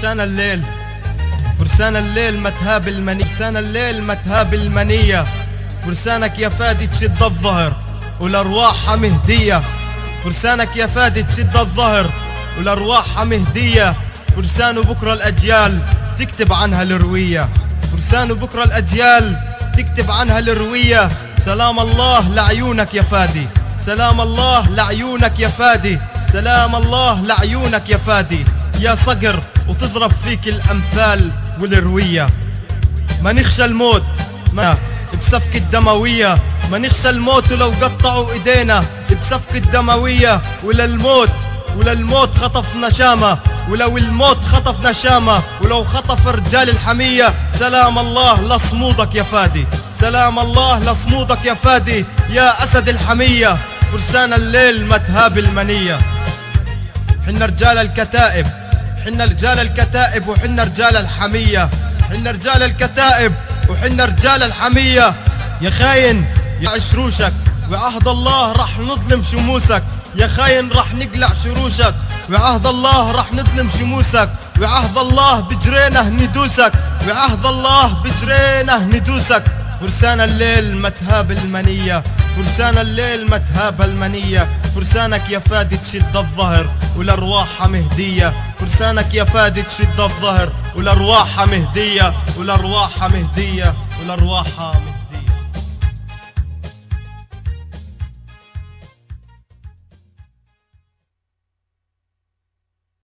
فرسان الليل. فرسان الليل متهاب المنية فرسان الليل متهاب المنية. فرسانك يا فادي تشد الظهر والأرواح مهدية. فرسانك يا فادي تشد الظهر والأرواح مهدية. فرسان بكرة الأجيال تكتب عنها الروية. فرسان بكرة الأجيال تكتب عنها الروية. سلام الله لعيونك يا فادي. سلام الله لعيونك يا فادي. سلام الله لعيونك يا فادي. يا صقر وتضرب فيك الأمثال والروية. ما نخشى الموت ما بصفقة دموية ما نخشى الموت ولو قطعوا إيدينا. بصفقة دموية وللموت وللموت خطف نشامة. ولو الموت خطف نشامة ولو خطف رجال الحمية. سلام الله لصمودك يا فادي. سلام الله لصمودك يا فادي. يا أسد الحمية فرسان الليل متهاب المنية. حنا رجال الكتائب حنا رجال الكتائب وحنا رجال الحمية. حنا رجال الكتائب وحنا رجال الحمية. يا خاين يا عشروشك وعهد الله راح نظلم شموسك. يا خاين راح نقلع شروشك. وعهد الله راح نظلم شموسك. وعهد الله بجرينه ندوسك. وعهد الله بجرينه ندوسك. فرسان الليل متهاب المنية. فرسان الليل متهاب المنية. فرسانك يا فادي تشد الظهر والأرواح مهدية. فرسانك يا فادي تشد الظهر والأرواح مهدية. والأرواح مهدية. والأرواح مهدية.